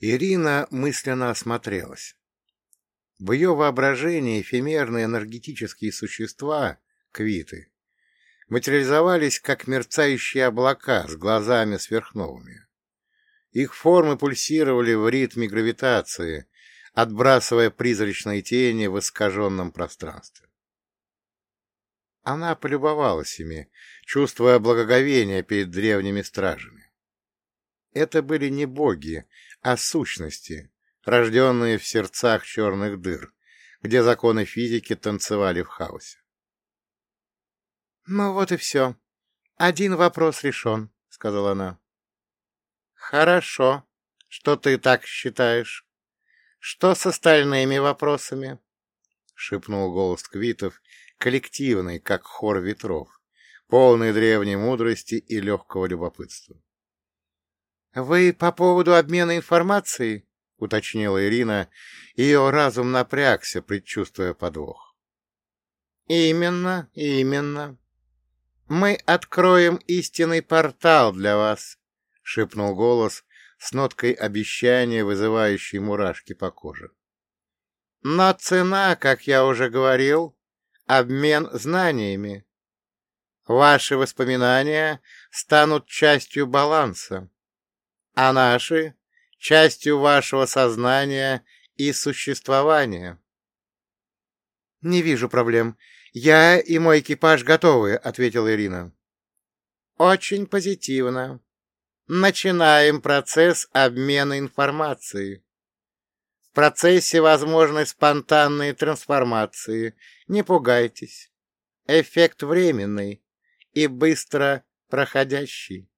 Ирина мысленно осмотрелась. В ее воображении эфемерные энергетические существа, квиты, материализовались как мерцающие облака с глазами сверхновыми. Их формы пульсировали в ритме гравитации, отбрасывая призрачные тени в искаженном пространстве. Она полюбовалась ими, чувствуя благоговение перед древними стражами. Это были не боги, а сущности, рожденные в сердцах черных дыр, где законы физики танцевали в хаосе. «Ну вот и все. Один вопрос решен», — сказала она. «Хорошо, что ты так считаешь. Что с остальными вопросами?» — шепнул голос Квитов, коллективный, как хор ветров, полный древней мудрости и легкого любопытства. «Вы по поводу обмена информацией?» — уточнила Ирина. Ее разум напрягся, предчувствуя подвох. «Именно, именно. Мы откроем истинный портал для вас», — шепнул голос с ноткой обещания, вызывающей мурашки по коже. «Но цена, как я уже говорил, обмен знаниями. Ваши воспоминания станут частью баланса, а наши — частью вашего сознания и существования. — Не вижу проблем. Я и мой экипаж готовы, — ответила Ирина. — Очень позитивно. Начинаем процесс обмена информацией. В процессе возможны спонтанные трансформации. Не пугайтесь. Эффект временный и быстро проходящий.